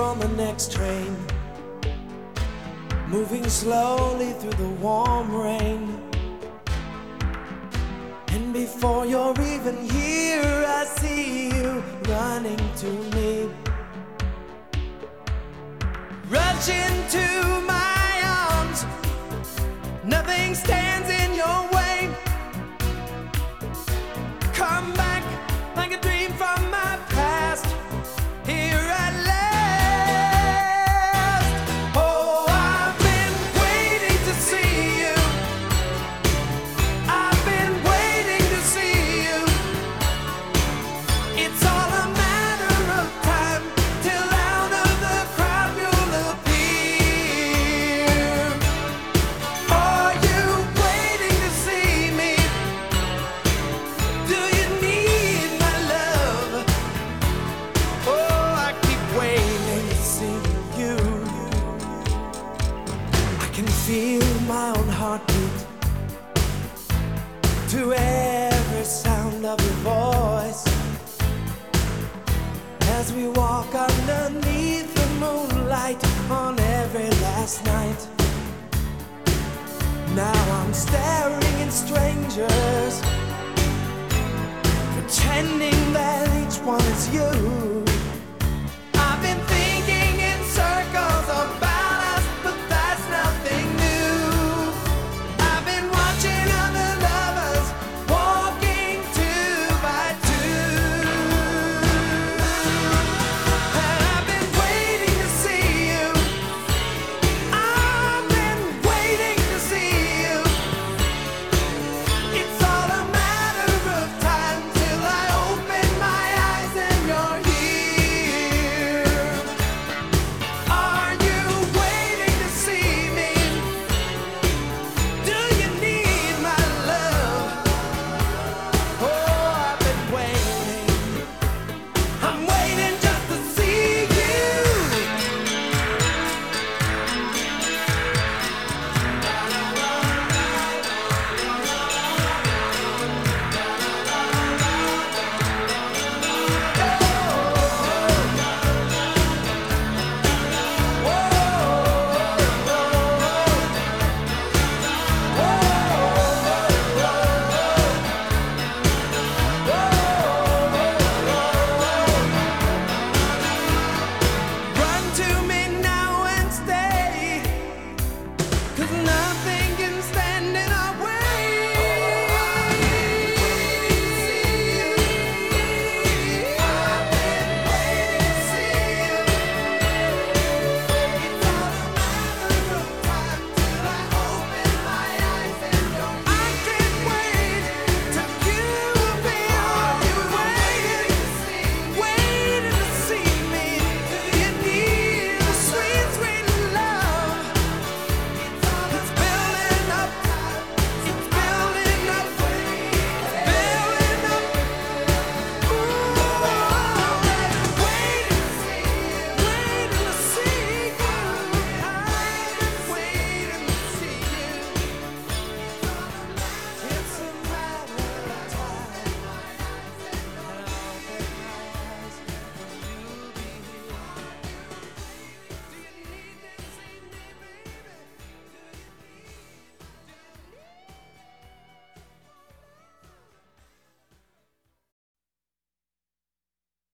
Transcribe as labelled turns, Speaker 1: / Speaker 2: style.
Speaker 1: on the next train. Moving slowly through the warm rain. And before you're even here, I see you running to me. Rush into my arms. Nothing stands in your way. Come back feel my own heartbeat to every sound of your voice as we walk underneath the moonlight on every last night. Now I'm staring at strangers, pretending that each one is you.